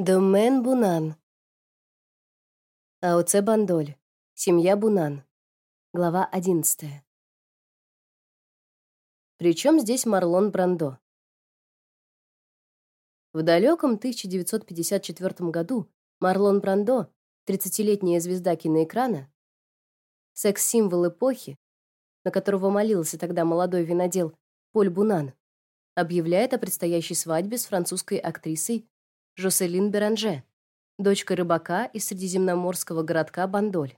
Домен Бунан. АОЦ Бандоль. Семья Бунан. Глава 11. Причем здесь Марлон Брандо? В далеком 1954 году Марлон Брандо, 30-летняя звезда киноэкрана, секс-символ эпохи, на которого молился тогда молодой винодел Поль Бунан, объявляет о предстоящей свадьбе с французской актрисой Жоселин Беранже, дочка рыбака из средиземноморского городка Бандоль.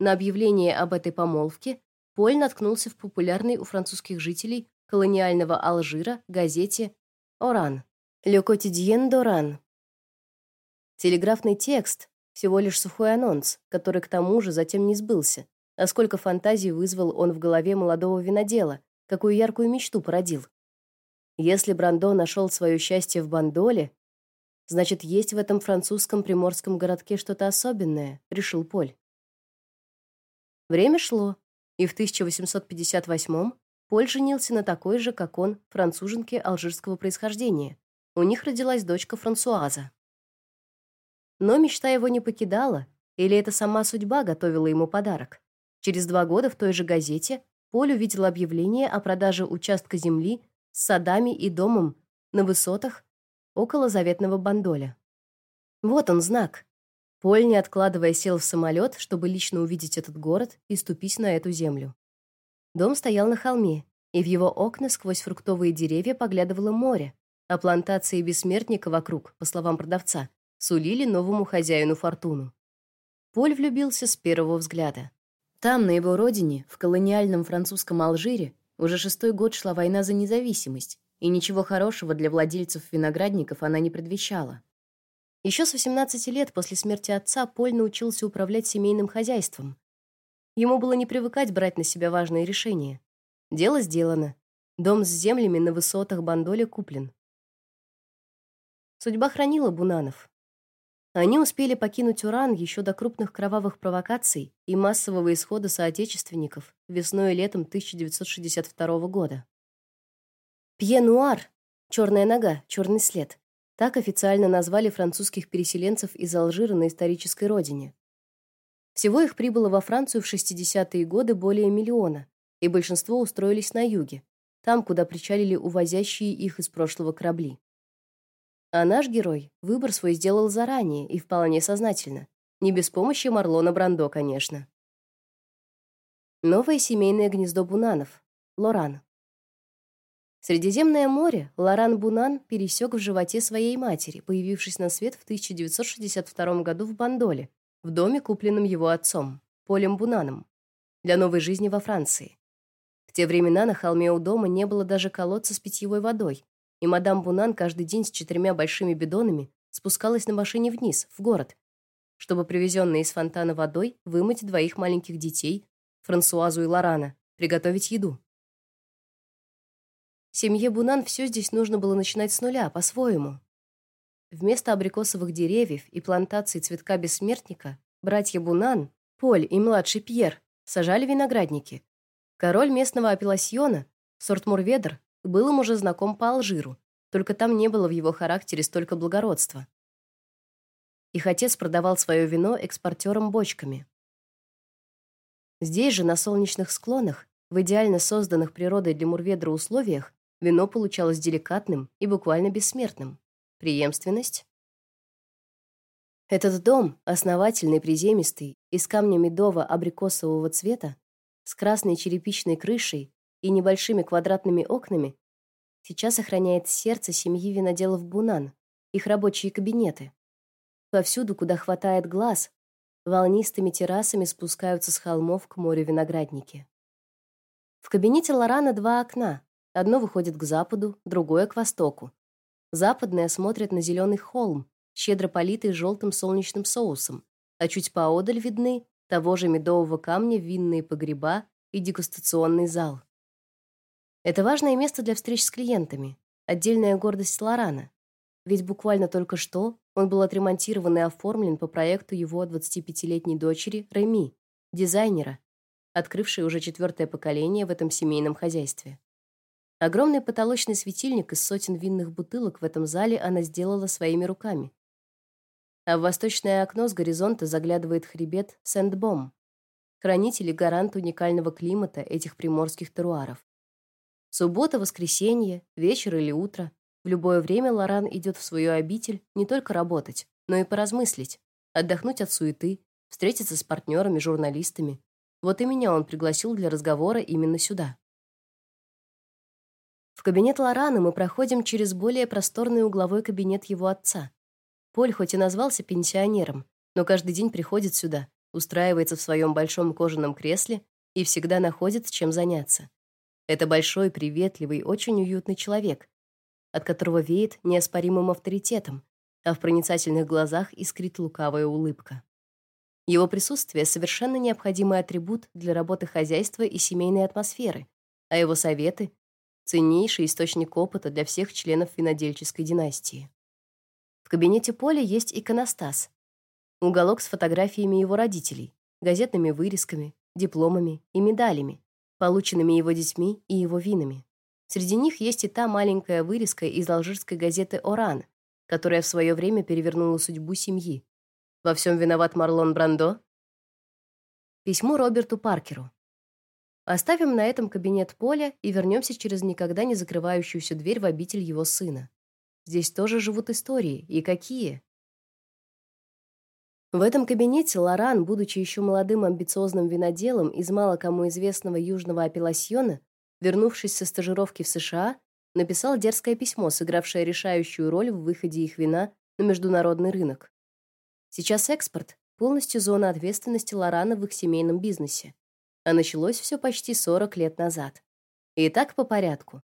На объявление об этой помолвке Поль наткнулся в популярной у французских жителей колониального Алжира газете «Оран» «Le quotidien d'Oran». Телеграфный текст — всего лишь сухой анонс, который к тому же затем не сбылся, а сколько фантазий вызвал он в голове молодого винодела, какую яркую мечту породил. Если Брандо нашел свое счастье в Бандоле, значит, есть в этом французском приморском городке что-то особенное, решил Поль. Время шло, и в 1858 Поль женился на такой же, как он, француженке алжирского происхождения. У них родилась дочка Франсуаза. Но мечта его не покидала, или это сама судьба готовила ему подарок. Через два года в той же газете Поль увидел объявление о продаже участка земли с садами и домом на высотах около заветного Бандоля. Вот он знак. Поль, не откладывая, сел в самолет, чтобы лично увидеть этот город и ступить на эту землю. Дом стоял на холме, и в его окна сквозь фруктовые деревья поглядывало море, а плантации бессмертника вокруг, по словам продавца, сулили новому хозяину фортуну. Поль влюбился с первого взгляда. Там, на его родине, в колониальном французском Алжире, уже шестой год шла война за независимость, и ничего хорошего для владельцев виноградников она не предвещала. Еще с 18 лет после смерти отца Поль научился управлять семейным хозяйством. Ему было не привыкать брать на себя важные решения. Дело сделано. Дом с землями на высотах Бандоля куплен. Судьба хранила Бунанов. Они успели покинуть Уран еще до крупных кровавых провокаций и массового исхода соотечественников весной и летом 1962 года. Пье-нуар черная нога, черный след. Так официально назвали французских переселенцев из Алжира на исторической родине. Всего их прибыло во Францию в 60-е годы более миллиона, и большинство устроились на юге, там, куда причалили увозящие их из прошлого корабли. А наш герой выбор свой сделал заранее и вполне сознательно. Не без помощи Марлона Брандо, конечно. Новое семейное гнездо Бунанов. Лоран. Средиземное море Лоран Бунан пересек в животе своей матери, появившись на свет в 1962 году в Бандоле, в доме, купленном его отцом, Полем Бунаном, для новой жизни во Франции. В те времена на холме у дома не было даже колодца с питьевой водой, и мадам Бунан каждый день с четырьмя большими бидонами спускалась на машине вниз, в город, чтобы привезенной из фонтана водой вымыть двоих маленьких детей, Франсуазу и Лорана, приготовить еду. Семье Бунан все здесь нужно было начинать с нуля, по-своему. Вместо абрикосовых деревьев и плантаций цветка бессмертника братья Бунан, Поль и младший Пьер, сажали виноградники. Король местного апелласьона, сорт Мурведер, был им уже знаком по Алжиру, только там не было в его характере столько благородства. Их отец продавал свое вино экспортерам бочками. Здесь же, на солнечных склонах, в идеально созданных природой для Мурведра условиях, вино получалось деликатным и буквально бессмертным. Преемственность. Этот дом, основательный, приземистый, из камня медово-абрикосового цвета, с красной черепичной крышей и небольшими квадратными окнами, сейчас охраняет сердце семьи виноделов Бунан, их рабочие кабинеты. Повсюду, куда хватает глаз, волнистыми террасами спускаются с холмов к морю виноградники. В кабинете Лорана два окна. Одно выходит к западу, другое к востоку. Западное смотрит на зеленый холм, щедро политый желтым солнечным соусом, а чуть поодаль видны того же медового камня винные погреба и дегустационный зал. Это важное место для встреч с клиентами, отдельная гордость Лорана. Ведь буквально только что он был отремонтирован и оформлен по проекту его 25-летней дочери Реми, дизайнера, открывшей уже четвертое поколение в этом семейном хозяйстве. Огромный потолочный светильник из сотен винных бутылок в этом зале она сделала своими руками. А в восточное окно с горизонта заглядывает хребет Сент-Бом, хранитель и гарант уникального климата этих приморских теруаров. Суббота, воскресенье, вечер или утро, в любое время Лоран идет в свою обитель не только работать, но и поразмыслить, отдохнуть от суеты, встретиться с партнерами, журналистами. Вот и меня он пригласил для разговора именно сюда. В кабинет Лорана мы проходим через более просторный угловой кабинет его отца. Поль хоть и назвался пенсионером, но каждый день приходит сюда, устраивается в своем большом кожаном кресле и всегда находит чем заняться. Это большой, приветливый, очень уютный человек, от которого веет неоспоримым авторитетом, а в проницательных глазах искрит лукавая улыбка. Его присутствие совершенно необходимый атрибут для работы хозяйства и семейной атмосферы, а его советы ценнейший источник опыта для всех членов винодельческой династии. В кабинете Поля есть иконостас. Уголок с фотографиями его родителей, газетными вырезками, дипломами и медалями, полученными его детьми и его винами. Среди них есть и та маленькая вырезка из алжирской газеты Оран, которая в свое время перевернула судьбу семьи. Во всем виноват Марлон Брандо. Письмо Роберту Паркеру. Оставим на этом кабинет Поля и вернемся через никогда не закрывающуюся дверь в обитель его сына. Здесь тоже живут истории, и какие. В этом кабинете Лоран, будучи еще молодым амбициозным виноделом из мало кому известного южного апелласьона, вернувшись со стажировки в США, написал дерзкое письмо, сыгравшее решающую роль в выходе их вина на международный рынок. Сейчас экспорт полностью зона ответственности Лорана в их семейном бизнесе а началось все почти 40 лет назад. И так по порядку.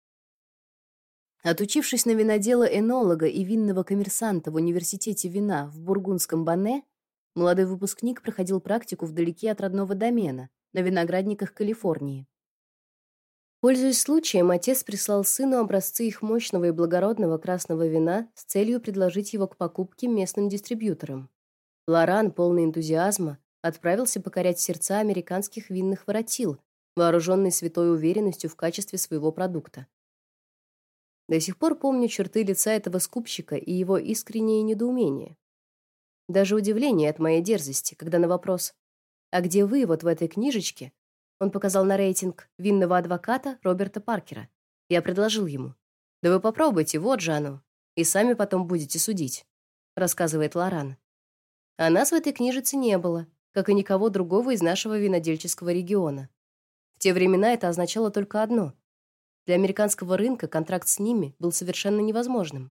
Отучившись на винодела-энолога и винного коммерсанта в университете вина в бургундском Банне, молодой выпускник проходил практику вдалеке от родного домена, на виноградниках Калифорнии. Пользуясь случаем, отец прислал сыну образцы их мощного и благородного красного вина с целью предложить его к покупке местным дистрибьюторам. Лоран, полный энтузиазма, отправился покорять сердца американских винных воротил, вооруженный святой уверенностью в качестве своего продукта. До сих пор помню черты лица этого скупщика и его искреннее недоумение. Даже удивление от моей дерзости, когда на вопрос «А где вы вот в этой книжечке?» он показал на рейтинг винного адвоката Роберта Паркера. Я предложил ему «Да вы попробуйте, вот же оно, и сами потом будете судить», рассказывает Лоран. А нас в этой книжице не было, как и никого другого из нашего винодельческого региона. В те времена это означало только одно: для американского рынка контракт с ними был совершенно невозможным.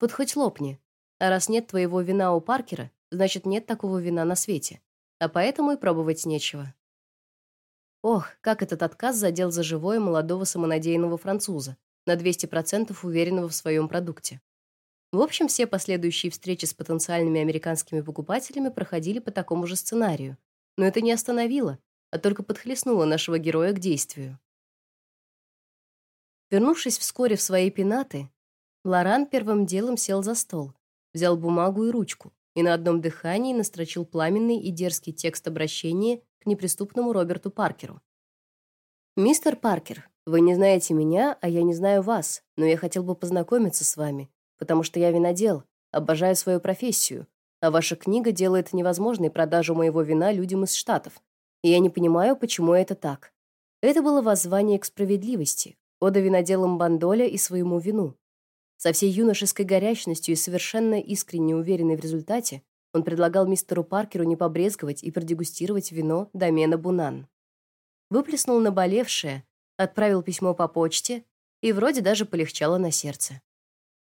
Вот хоть лопни. А раз нет твоего вина у Паркера, значит нет такого вина на свете. А поэтому и пробовать нечего. Ох, как этот отказ задел за живое молодого самонадеянного француза, на 200% уверенного в своем продукте. В общем, все последующие встречи с потенциальными американскими покупателями проходили по такому же сценарию. Но это не остановило, а только подхлестнуло нашего героя к действию. Вернувшись вскоре в свои пенаты, Лоран первым делом сел за стол, взял бумагу и ручку и на одном дыхании настрочил пламенный и дерзкий текст обращения к неприступному Роберту Паркеру. Мистер Паркер, вы не знаете меня, а я не знаю вас, но я хотел бы познакомиться с вами потому что я винодел, обожаю свою профессию, а ваша книга делает невозможной продажу моего вина людям из Штатов. И я не понимаю, почему это так. Это было воззвание к справедливости, ода виноделам Бандоля и своему вину. Со всей юношеской горячностью и совершенно искренне уверенный в результате, он предлагал мистеру Паркеру не побрезговать и продегустировать вино домена Бунан. Выплеснул наболевшее, отправил письмо по почте, и вроде даже полегчало на сердце.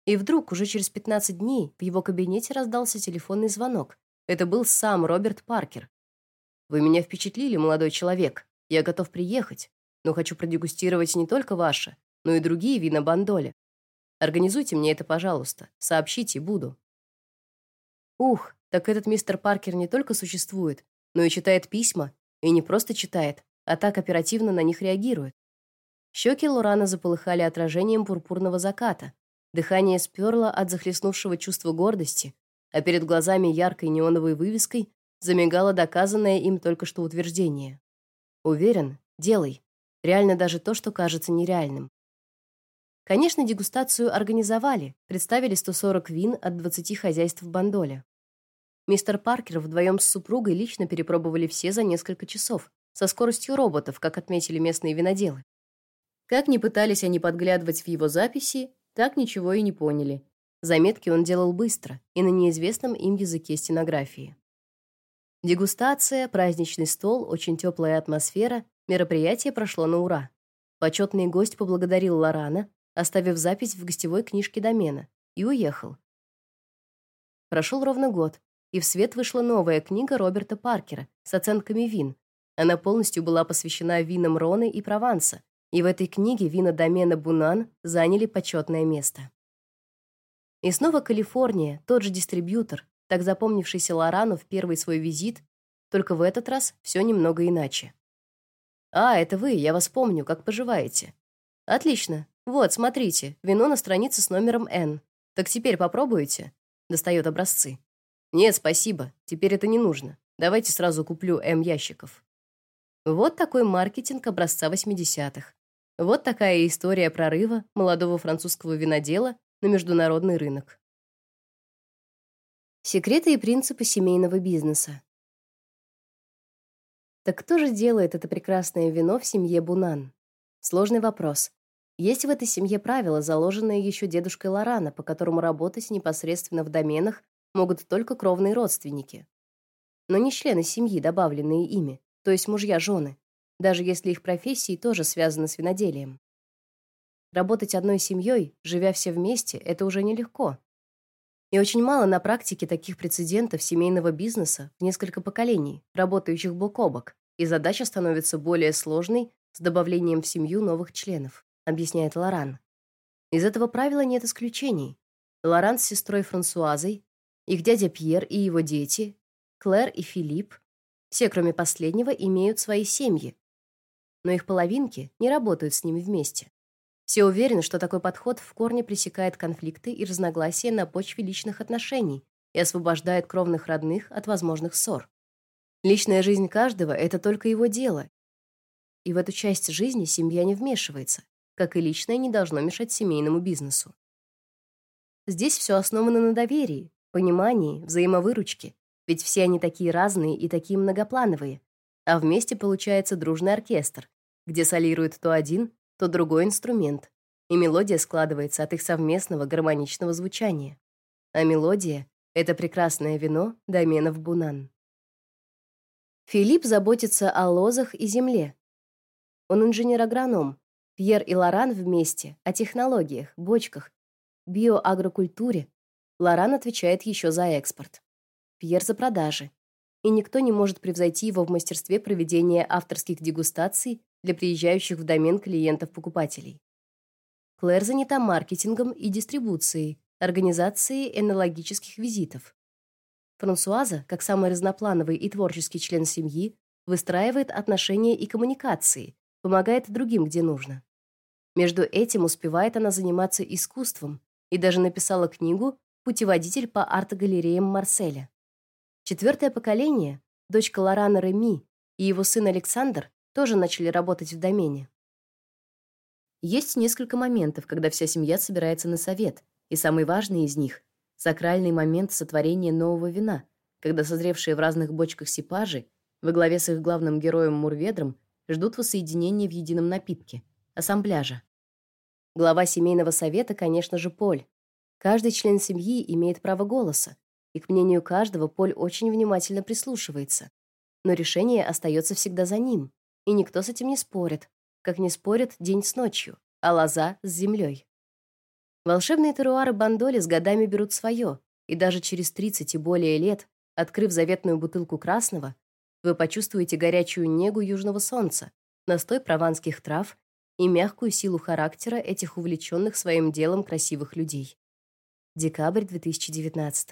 И вдруг, уже через 15 дней, в его кабинете раздался телефонный звонок. Это был сам Роберт Паркер. Вы меня впечатлили, молодой человек. Я готов приехать, но хочу продегустировать не только ваше, но и другие вина Бандоли. Организуйте мне это, пожалуйста. Сообщите, буду. Ух, так этот мистер Паркер не только существует, но и читает письма, и не просто читает, а так оперативно на них реагирует. Щеки Лорана заполыхали отражением пурпурного заката, Дыхание сперло от захлестнувшего чувства гордости, а перед глазами яркой неоновой вывеской замигало доказанное им только что утверждение. Уверен, делай. Реально даже то, что кажется нереальным. Конечно, дегустацию организовали, представили 140 вин от 20 хозяйств в Бандоле. Мистер Паркер вдвоем с супругой лично перепробовали все за несколько часов, со скоростью роботов, как отметили местные виноделы. Как ни пытались они подглядывать в его записи, так ничего и не поняли. Заметки он делал быстро и на неизвестном им языке стенографии. Дегустация, праздничный стол, очень теплая атмосфера, мероприятие прошло на ура. Почетный гость поблагодарил Лорана, оставив запись в гостевой книжке домена, и уехал. Прошел ровно год, и в свет вышла новая книга Роберта Паркера с оценками вин. Она полностью была посвящена винам Роны и Прованса, и в этой книге вина домена Бунан заняли почетное место. И снова Калифорния, тот же дистрибьютор, так запомнившийся Лорану в первый свой визит, только в этот раз все немного иначе. А, это вы, я вас помню, как поживаете? Отлично. Вот, смотрите, вино на странице с номером N. Так теперь попробуете? Достает образцы. Нет, спасибо. Теперь это не нужно. Давайте сразу куплю М ящиков. Вот такой маркетинг образца 80-х. Вот такая история прорыва молодого французского винодела на международный рынок. Секреты и принципы семейного бизнеса. Так кто же делает это прекрасное вино в семье Бунан? Сложный вопрос. Есть в этой семье правила, заложенные еще дедушкой Лорана, по которому работать непосредственно в доменах могут только кровные родственники. Но не члены семьи, добавленные ими, то есть мужья жены, даже если их профессии тоже связаны с виноделием. Работать одной семьей, живя все вместе это уже нелегко. И очень мало на практике таких прецедентов семейного бизнеса в несколько поколений, работающих бок о бок, и задача становится более сложной с добавлением в семью новых членов объясняет Лоран. Из этого правила нет исключений. Лоран с сестрой Франсуазой, их дядя Пьер и его дети, Клэр и Филипп, все, кроме последнего, имеют свои семьи, но их половинки не работают с ними вместе. Все уверены, что такой подход в корне пресекает конфликты и разногласия на почве личных отношений и освобождает кровных родных от возможных ссор. Личная жизнь каждого это только его дело. И в эту часть жизни семья не вмешивается как и личное не должно мешать семейному бизнесу. Здесь все основано на доверии, понимании, взаимовыручке, ведь все они такие разные и такие многоплановые, а вместе получается дружный оркестр, где солирует то один, то другой инструмент, и мелодия складывается от их совместного гармоничного звучания. А мелодия это прекрасное вино доменов Бунан. Филипп заботится о лозах и земле. Он инженер-агроном, Пьер и Лоран вместе о технологиях, бочках, биоагрокультуре. Лоран отвечает еще за экспорт. Пьер за продажи. И никто не может превзойти его в мастерстве проведения авторских дегустаций для приезжающих в домен клиентов-покупателей. Клэр занята маркетингом и дистрибуцией, организацией энологических визитов. Франсуаза, как самый разноплановый и творческий член семьи, выстраивает отношения и коммуникации, помогает другим, где нужно. Между этим успевает она заниматься искусством и даже написала книгу Путеводитель по арт-галереям Марселя. Четвертое поколение, дочка Лорана Реми и его сын Александр тоже начали работать в домене. Есть несколько моментов, когда вся семья собирается на совет, и самый важный из них сакральный момент сотворения нового вина, когда созревшие в разных бочках сипажи во главе с их главным героем Мурведром ждут воссоединения в едином напитке ассамбляжа. Глава семейного совета, конечно же, Поль. Каждый член семьи имеет право голоса, и к мнению каждого Поль очень внимательно прислушивается. Но решение остается всегда за ним, и никто с этим не спорит, как не спорят день с ночью, а лоза с землей. Волшебные теруары Бандоли с годами берут свое, и даже через 30 и более лет, открыв заветную бутылку красного, вы почувствуете горячую негу южного солнца, настой прованских трав и мягкую силу характера этих увлеченных своим делом красивых людей. Декабрь 2019